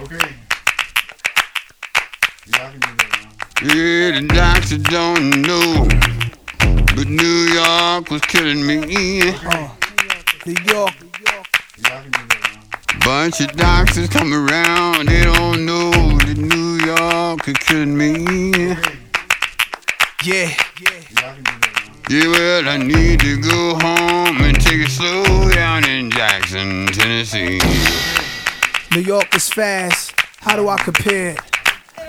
Okay. Y'all can do that now. Yeah, the doctor don't know, but New York was killing me. Uh, New York. Y'all can do. Bunch of doctors come around, they don't know that New York is killing me. Okay. Yeah. Y'all can do that now. Yeah, well, I need to go home and take it slow down in Jackson, Tennessee. New York is fast. How do I compare?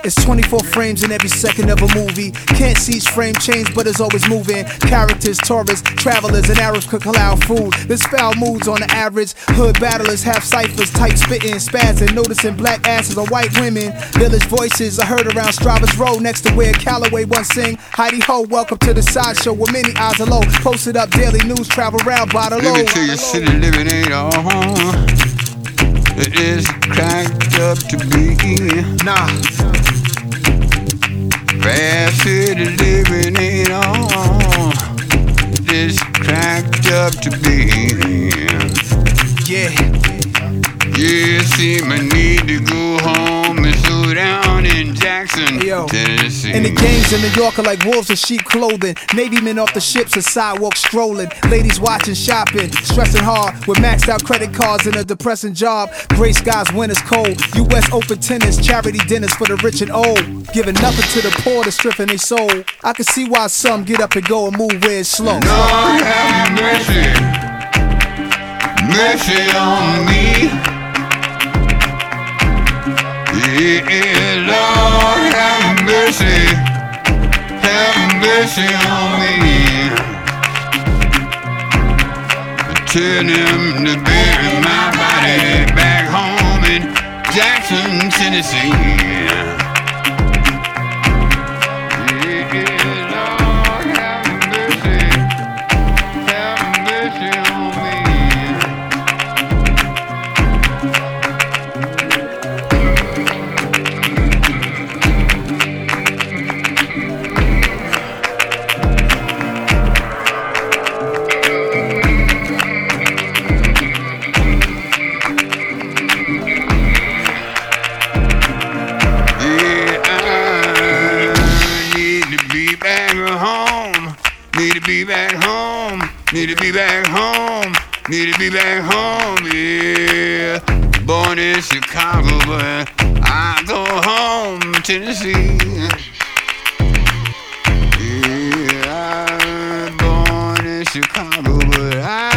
It's 24 frames in every second of a movie. Can't see each frame change, but it's always moving. Characters, tourists, travelers, and Arabs cook halal food. There's foul moods on the average. Hood battlers, half ciphers, tight spitting, spazzing, noticing black asses on white women. Village voices I heard around Strivers' Row next to where Calloway once sing. Hi-De-Ho, welcome to the sideshow where many eyes are low. Posted up daily news, travel around by the Let me load. tell you, city living ain't all it is cracked up to be. Nah, Fast city living ain't all it is cracked up to be. yeah. Yeah, see, I need to go home yo. Tennessee. And the gangs in New York are like wolves in sheep clothing. Navy men off the ships and sidewalks strolling. Ladies watching shopping, stressing hard with maxed out credit cards and a depressing job. Gray skies, winter's cold. U.S. open tennis, charity dinners for the rich and old. Giving nothing to the poor to stripping their soul. I can see why some get up and go and move where it's slow. Lord have mercy, mercy on me. Yeah, Lord mercy, have mercy on me. Tell him to bury my body back home in Jackson, Tennessee. Back home. Need to be back home. Need to be back home. Need to be back home. Yeah, born in Chicago, but I go home, Tennessee. Yeah, I'm born in Chicago, but I.